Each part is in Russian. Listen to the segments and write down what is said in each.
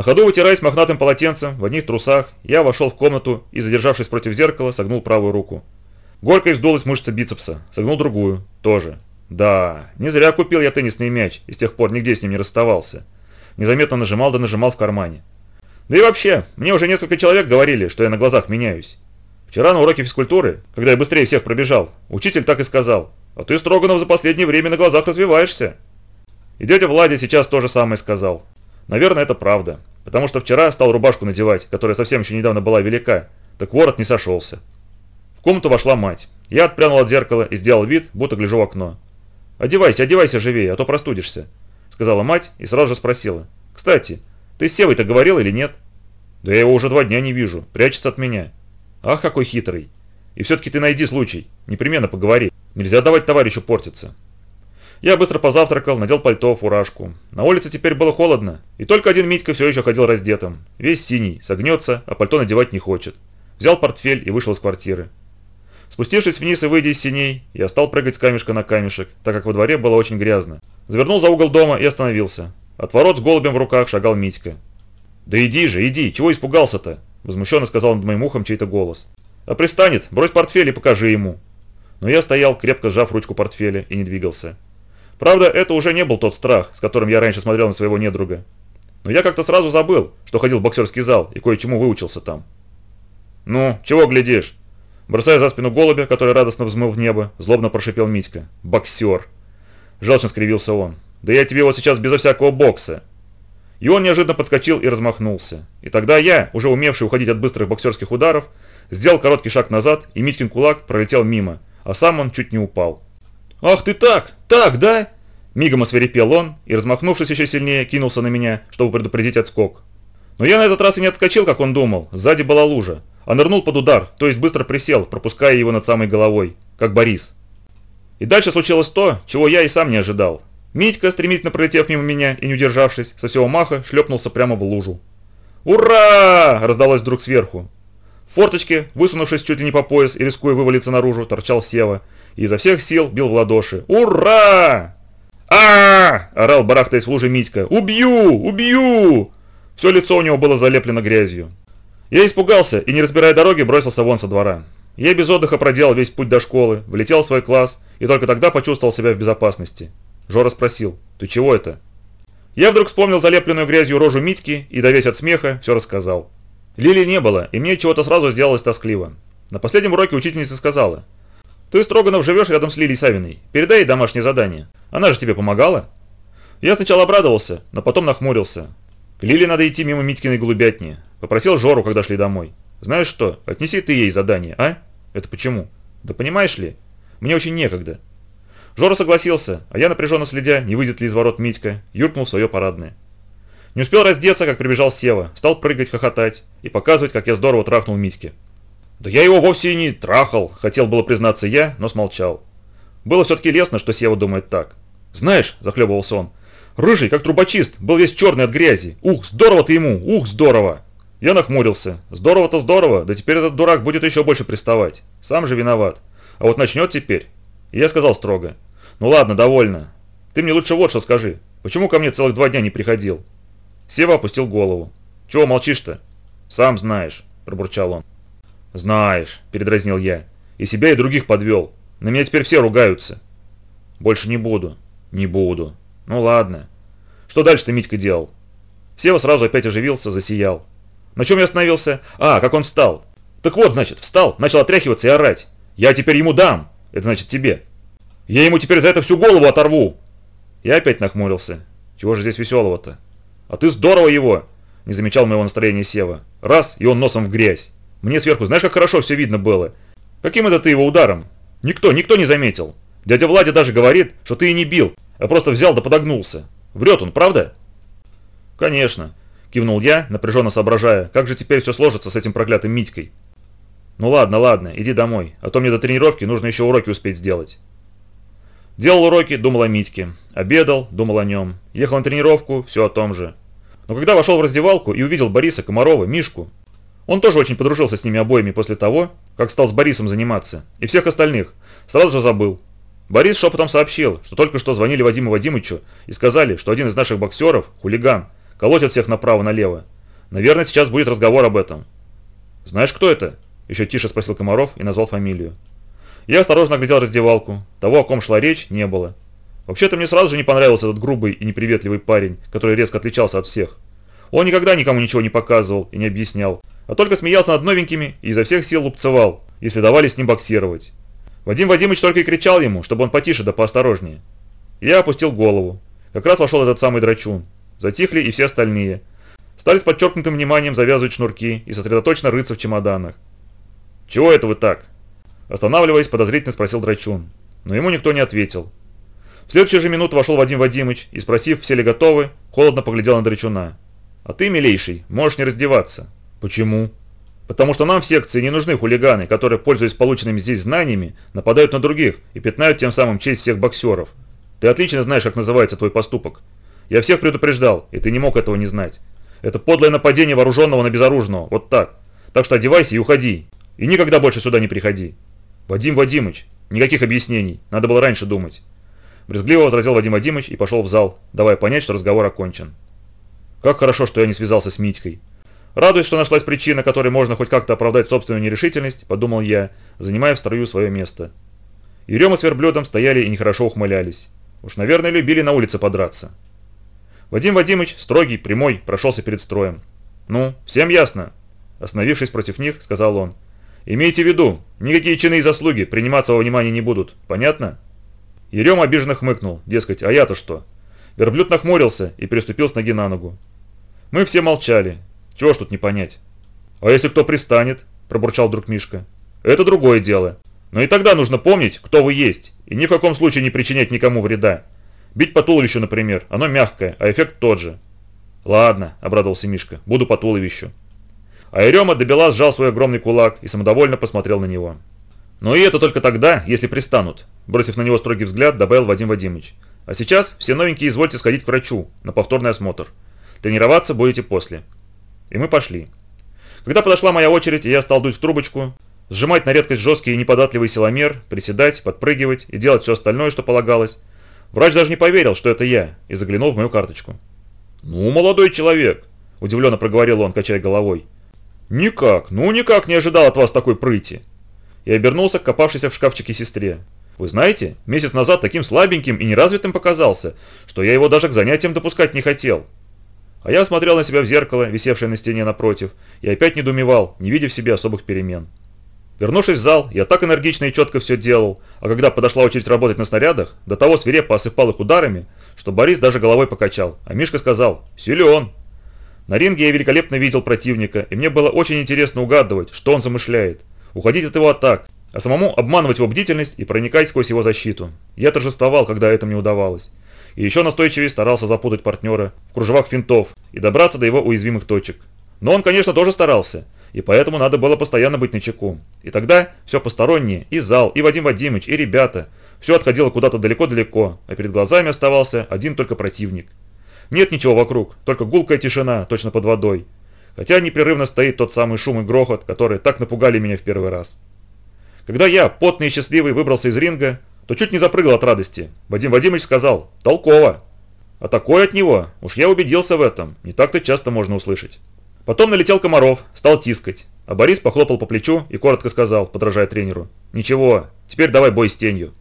На ходу вытираясь мохнатым полотенцем, в одних трусах, я вошел в комнату и, задержавшись против зеркала, согнул правую руку. Горько издулась мышца бицепса, согнул другую, тоже. Да, не зря купил я теннисный мяч и с тех пор нигде с ним не расставался. Незаметно нажимал да нажимал в кармане. Да и вообще, мне уже несколько человек говорили, что я на глазах меняюсь. Вчера на уроке физкультуры, когда я быстрее всех пробежал, учитель так и сказал, а ты, Строганов, за последнее время на глазах развиваешься. И дядя Владя сейчас то же самое сказал. Наверное, это правда, потому что вчера стал рубашку надевать, которая совсем еще недавно была велика, так ворот не сошелся. В комнату вошла мать. Я отпрянул от зеркала и сделал вид, будто гляжу в окно. «Одевайся, одевайся живее, а то простудишься», — сказала мать и сразу же спросила. «Кстати, ты с Севой-то говорил или нет?» «Да я его уже два дня не вижу, прячется от меня». «Ах, какой хитрый! И все-таки ты найди случай, непременно поговори. Нельзя давать товарищу портиться». Я быстро позавтракал, надел пальто, фуражку. На улице теперь было холодно, и только один Митька все еще ходил раздетым. Весь синий, согнется, а пальто надевать не хочет. Взял портфель и вышел из квартиры. Спустившись вниз и выйдя из синей, я стал прыгать с камешка на камешек, так как во дворе было очень грязно. Завернул за угол дома и остановился. От ворот с голубем в руках шагал Митька. «Да иди же, иди, чего испугался-то?» Возмущенно сказал над моим ухом чей-то голос. «А пристанет, брось портфель и покажи ему». Но я стоял, крепко сжав ручку портфеля, и не двигался. Правда, это уже не был тот страх, с которым я раньше смотрел на своего недруга. Но я как-то сразу забыл, что ходил в боксерский зал и кое-чему выучился там. «Ну, чего глядишь?» Бросая за спину голубя, который радостно взмыл в небо, злобно прошипел Митька. «Боксер!» Желчно скривился он. «Да я тебе вот сейчас безо всякого бокса!» И он неожиданно подскочил и размахнулся. И тогда я, уже умевший уходить от быстрых боксерских ударов, сделал короткий шаг назад, и Митькин кулак пролетел мимо, а сам он чуть не упал. «Ах ты так! Так, да?» Мигом осверепел он и, размахнувшись еще сильнее, кинулся на меня, чтобы предупредить отскок. Но я на этот раз и не отскочил, как он думал, сзади была лужа, а нырнул под удар, то есть быстро присел, пропуская его над самой головой, как Борис. И дальше случилось то, чего я и сам не ожидал. Митька, стремительно пролетев мимо меня и не удержавшись, со всего маха шлепнулся прямо в лужу. «Ура!» – раздалось вдруг сверху. В форточке, высунувшись чуть ли не по пояс и рискуя вывалиться наружу, торчал Сева и изо всех сил бил в ладоши. «Ура!» а орал, барахтаясь в луже Митька. «Убью! Убью!» Все лицо у него было залеплено грязью. Я испугался и, не разбирая дороги, бросился вон со двора. Я без отдыха проделал весь путь до школы, влетел в свой класс и только тогда почувствовал себя в безопасности. Жора спросил, «Ты чего это?» Я вдруг вспомнил залепленную грязью рожу Митьки и, довесь от смеха, все рассказал. Лили не было, и мне чего-то сразу сделалось тоскливо. На последнем уроке учительница сказала, «Ты, Строганов, живешь рядом с Лилией Савиной. Передай ей домашнее задание. Она же тебе помогала?» Я сначала обрадовался, но потом нахмурился. К Лиле надо идти мимо Митькиной голубятни. Попросил Жору, когда шли домой. «Знаешь что, отнеси ты ей задание, а?» «Это почему?» «Да понимаешь ли, мне очень некогда. Жора согласился, а я, напряженно следя, не выйдет ли из ворот Митька, юркнул в свое парадное. Не успел раздеться, как прибежал Сева, стал прыгать, хохотать и показывать, как я здорово трахнул Митьке. «Да я его вовсе и не трахал», – хотел было признаться я, но смолчал. Было все-таки лестно, что Сева думает так. «Знаешь», – захлебывался он, – «рыжий, как трубочист, был весь черный от грязи. Ух, здорово ты ему, ух, здорово!» Я нахмурился. Здорово-то здорово, да теперь этот дурак будет еще больше приставать. Сам же виноват. А вот начнет теперь, и я сказал строго. «Ну ладно, довольно. Ты мне лучше вот что скажи. Почему ко мне целых два дня не приходил?» Сева опустил голову. «Чего молчишь-то?» «Сам знаешь», – пробурчал он. «Знаешь», – передразнил я. «И себя, и других подвел. На меня теперь все ругаются». «Больше не буду». «Не буду». «Ну ладно». «Что дальше ты, Митька, делал?» Сева сразу опять оживился, засиял. На чем я остановился? А, как он встал. Так вот, значит, встал, начал отряхиваться и орать. Я теперь ему дам. Это значит тебе. Я ему теперь за это всю голову оторву. Я опять нахмурился. Чего же здесь веселого-то? А ты здорово его! Не замечал моего настроения Сева. Раз, и он носом в грязь. Мне сверху знаешь, как хорошо все видно было? Каким это ты его ударом? Никто, никто не заметил. Дядя Владя даже говорит, что ты и не бил, а просто взял да подогнулся. Врет он, правда? Конечно, кивнул я, напряженно соображая, как же теперь все сложится с этим проклятым Митькой. «Ну ладно, ладно, иди домой, а то мне до тренировки нужно еще уроки успеть сделать». Делал уроки, думал о Митьке. Обедал, думал о нем. Ехал на тренировку, все о том же. Но когда вошел в раздевалку и увидел Бориса, Комарова, Мишку, он тоже очень подружился с ними обоими после того, как стал с Борисом заниматься, и всех остальных, сразу же забыл. Борис шепотом сообщил, что только что звонили Вадиму Вадимовичу и сказали, что один из наших боксеров, хулиган, колотят всех направо-налево. Наверное, сейчас будет разговор об этом. Знаешь, кто это? Еще тише спросил Комаров и назвал фамилию. Я осторожно оглядел раздевалку. Того, о ком шла речь, не было. Вообще-то мне сразу же не понравился этот грубый и неприветливый парень, который резко отличался от всех. Он никогда никому ничего не показывал и не объяснял, а только смеялся над новенькими и изо всех сил лупцевал, если давали с ним боксировать. Вадим Вадимович только и кричал ему, чтобы он потише да поосторожнее. Я опустил голову. Как раз вошел этот самый драчун. Затихли и все остальные. Стали с подчеркнутым вниманием завязывать шнурки и сосредоточенно рыться в чемоданах. «Чего это вы так?» Останавливаясь, подозрительно спросил драчун. Но ему никто не ответил. В следующую же минуту вошел Вадим Вадимович и, спросив, все ли готовы, холодно поглядел на драчуна. «А ты, милейший, можешь не раздеваться». «Почему?» «Потому что нам в секции не нужны хулиганы, которые, пользуясь полученными здесь знаниями, нападают на других и пятнают тем самым честь всех боксеров. Ты отлично знаешь, как называется твой поступок. Я всех предупреждал, и ты не мог этого не знать. Это подлое нападение вооруженного на безоружного, вот так. Так что одевайся и уходи. И никогда больше сюда не приходи. Вадим Вадимыч, никаких объяснений, надо было раньше думать. Брезгливо возразил Вадим Вадимыч и пошел в зал, давая понять, что разговор окончен. Как хорошо, что я не связался с Митькой. Радуясь, что нашлась причина, которой можно хоть как-то оправдать собственную нерешительность, подумал я, занимая в строю свое место. Ерема с верблюдом стояли и нехорошо ухмылялись. Уж, наверное, любили на улице подраться. Вадим Вадимыч, строгий, прямой, прошелся перед строем. «Ну, всем ясно?» Остановившись против них, сказал он. «Имейте в виду, никакие чины и заслуги приниматься во внимание не будут. Понятно?» Ерем обиженно хмыкнул, дескать, а я-то что? Верблюд нахмурился и переступил с ноги на ногу. Мы все молчали. Чего ж тут не понять? «А если кто пристанет?» – пробурчал друг Мишка. «Это другое дело. Но и тогда нужно помнить, кто вы есть, и ни в каком случае не причинять никому вреда. Бить по туловищу, например, оно мягкое, а эффект тот же. Ладно, обрадовался Мишка, буду по туловищу. А Ерема добела сжал свой огромный кулак и самодовольно посмотрел на него. Но и это только тогда, если пристанут, бросив на него строгий взгляд, добавил Вадим Вадимович. А сейчас все новенькие извольте сходить к врачу на повторный осмотр. Тренироваться будете после. И мы пошли. Когда подошла моя очередь, и я стал дуть в трубочку, сжимать на редкость жесткий и неподатливый силомер, приседать, подпрыгивать и делать все остальное, что полагалось, Врач даже не поверил, что это я, и заглянул в мою карточку. «Ну, молодой человек», – удивленно проговорил он, качая головой. «Никак, ну никак не ожидал от вас такой прыти». И обернулся к копавшейся в шкафчике сестре. «Вы знаете, месяц назад таким слабеньким и неразвитым показался, что я его даже к занятиям допускать не хотел». А я смотрел на себя в зеркало, висевшее на стене напротив, и опять недоумевал, не видя в себе особых перемен. Вернувшись в зал, я так энергично и четко все делал, а когда подошла очередь работать на снарядах, до того свирепо осыпал их ударами, что Борис даже головой покачал, а Мишка сказал «Силен!». На ринге я великолепно видел противника, и мне было очень интересно угадывать, что он замышляет. Уходить от его атак, а самому обманывать его бдительность и проникать сквозь его защиту. Я торжествовал, когда это мне удавалось. И еще настойчивее старался запутать партнера в кружевах финтов и добраться до его уязвимых точек. Но он, конечно, тоже старался – и поэтому надо было постоянно быть начеку. И тогда все постороннее, и зал, и Вадим Вадимович, и ребята, все отходило куда-то далеко-далеко, а перед глазами оставался один только противник. Нет ничего вокруг, только гулкая тишина, точно под водой. Хотя непрерывно стоит тот самый шум и грохот, которые так напугали меня в первый раз. Когда я, потный и счастливый, выбрался из ринга, то чуть не запрыгал от радости. Вадим Вадимович сказал «Толково». А такое от него, уж я убедился в этом, не так-то часто можно услышать. Потом налетел Комаров, стал тискать, а Борис похлопал по плечу и коротко сказал, подражая тренеру, «Ничего, теперь давай бой с тенью».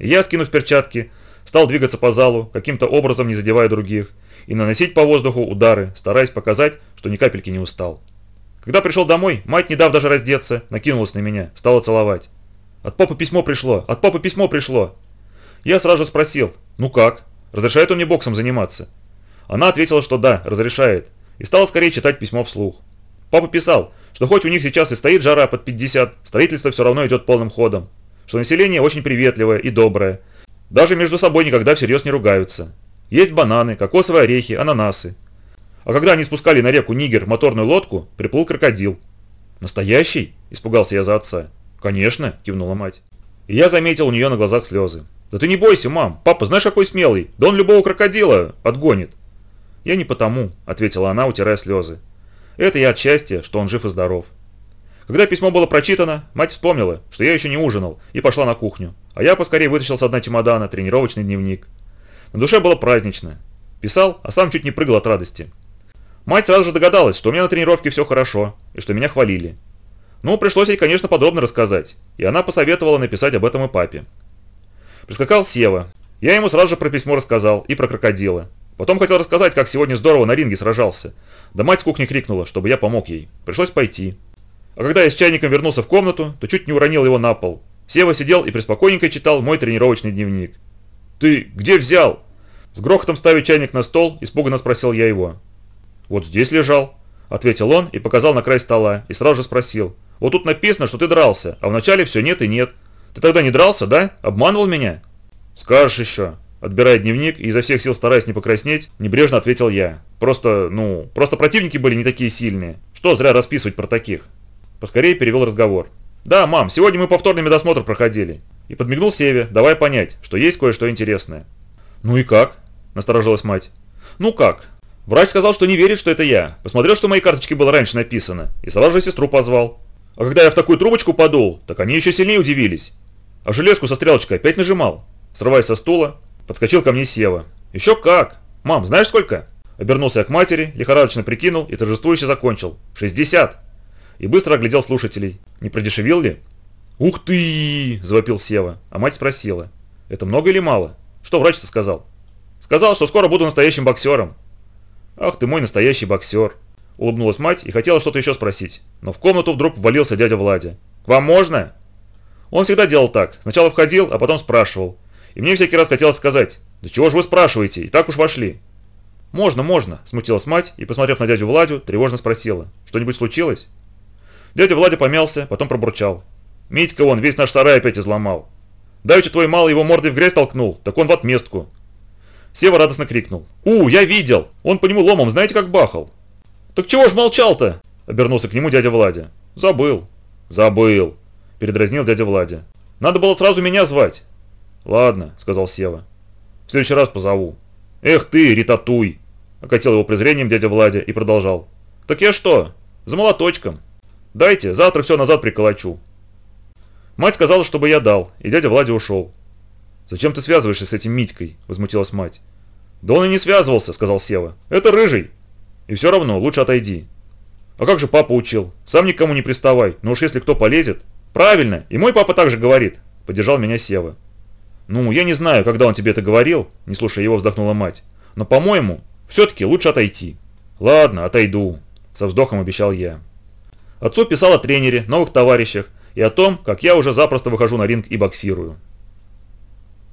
И я, скинув перчатки, стал двигаться по залу, каким-то образом не задевая других, и наносить по воздуху удары, стараясь показать, что ни капельки не устал. Когда пришел домой, мать, не дав даже раздеться, накинулась на меня, стала целовать. «От папы письмо пришло! От папы письмо пришло!» Я сразу же спросил, «Ну как? Разрешает он мне боксом заниматься?» Она ответила, что да, разрешает, и стал скорее читать письмо вслух. Папа писал, что хоть у них сейчас и стоит жара под 50, строительство все равно идет полным ходом, что население очень приветливое и доброе, даже между собой никогда всерьез не ругаются. Есть бананы, кокосовые орехи, ананасы. А когда они спускали на реку Нигер моторную лодку, приплыл крокодил. «Настоящий?» – испугался я за отца. «Конечно», – кивнула мать. И я заметил у нее на глазах слезы. «Да ты не бойся, мам, папа знаешь какой смелый, да он любого крокодила отгонит». «Я не потому», — ответила она, утирая слезы. «Это я от счастья, что он жив и здоров». Когда письмо было прочитано, мать вспомнила, что я еще не ужинал, и пошла на кухню, а я поскорее вытащил с дна чемодана тренировочный дневник. На душе было празднично. Писал, а сам чуть не прыгал от радости. Мать сразу же догадалась, что у меня на тренировке все хорошо, и что меня хвалили. Ну, пришлось ей, конечно, подробно рассказать, и она посоветовала написать об этом и папе. Прискакал Сева. Я ему сразу же про письмо рассказал и про крокодила. Потом хотел рассказать, как сегодня здорово на ринге сражался. Да мать с кухни крикнула, чтобы я помог ей. Пришлось пойти. А когда я с чайником вернулся в комнату, то чуть не уронил его на пол. Сева сидел и преспокойненько читал мой тренировочный дневник. «Ты где взял?» С грохотом ставя чайник на стол, испуганно спросил я его. «Вот здесь лежал», — ответил он и показал на край стола, и сразу же спросил. «Вот тут написано, что ты дрался, а вначале все нет и нет. Ты тогда не дрался, да? Обманывал меня?» «Скажешь еще», — отбирая дневник и изо всех сил стараясь не покраснеть, небрежно ответил я. «Просто, ну, просто противники были не такие сильные. Что зря расписывать про таких?» Поскорее перевел разговор. «Да, мам, сегодня мы повторный медосмотр проходили». И подмигнул Севе, давай понять, что есть кое-что интересное. «Ну и как?» – насторожилась мать. «Ну как? Врач сказал, что не верит, что это я. Посмотрел, что моей карточке было раньше написано, и сразу же сестру позвал. А когда я в такую трубочку подул, так они еще сильнее удивились. А железку со стрелочкой опять нажимал. Срываясь со стула, подскочил ко мне Сева. «Еще как! Мам, знаешь сколько?» Обернулся я к матери, лихорадочно прикинул и торжествующе закончил. «60!» И быстро оглядел слушателей. Не продешевил ли? «Ух ты!» – завопил Сева, а мать спросила. «Это много или мало? Что врач-то сказал?» «Сказал, что скоро буду настоящим боксером». «Ах ты мой настоящий боксер!» Улыбнулась мать и хотела что-то еще спросить, но в комнату вдруг ввалился дядя Владя. «К вам можно?» Он всегда делал так. Сначала входил, а потом спрашивал. И мне всякий раз хотелось сказать, «Да чего же вы спрашиваете? И так уж вошли». «Можно, можно», – смутилась мать и, посмотрев на дядю Владю, тревожно спросила. «Что-нибудь случилось?» Дядя Владя помялся, потом пробурчал. «Митька он весь наш сарай опять изломал. Давеча твой малый его мордой в грязь толкнул, так он в отместку». Сева радостно крикнул. «У, я видел! Он по нему ломом знаете как бахал?» «Так чего ж молчал-то?» – обернулся к нему дядя Владя. «Забыл». «Забыл», – передразнил дядя Владя. «Надо было сразу меня звать». «Ладно», – сказал Сева. «В следующий раз позову». «Эх ты, ретатуй!» – окатил его презрением дядя Владя и продолжал. «Так я что? За молоточком». Дайте, завтра все назад приколочу». Мать сказала, чтобы я дал, и дядя Владя ушел. «Зачем ты связываешься с этим Митькой?» – возмутилась мать. «Да он и не связывался», – сказал Сева. «Это рыжий. И все равно, лучше отойди». «А как же папа учил? Сам никому не приставай, но уж если кто полезет...» «Правильно, и мой папа также говорит», – поддержал меня Сева. «Ну, я не знаю, когда он тебе это говорил», – не слушая его, вздохнула мать. «Но, по-моему, все-таки лучше отойти». «Ладно, отойду», – со вздохом обещал я. Отцу писал о тренере, новых товарищах и о том, как я уже запросто выхожу на ринг и боксирую.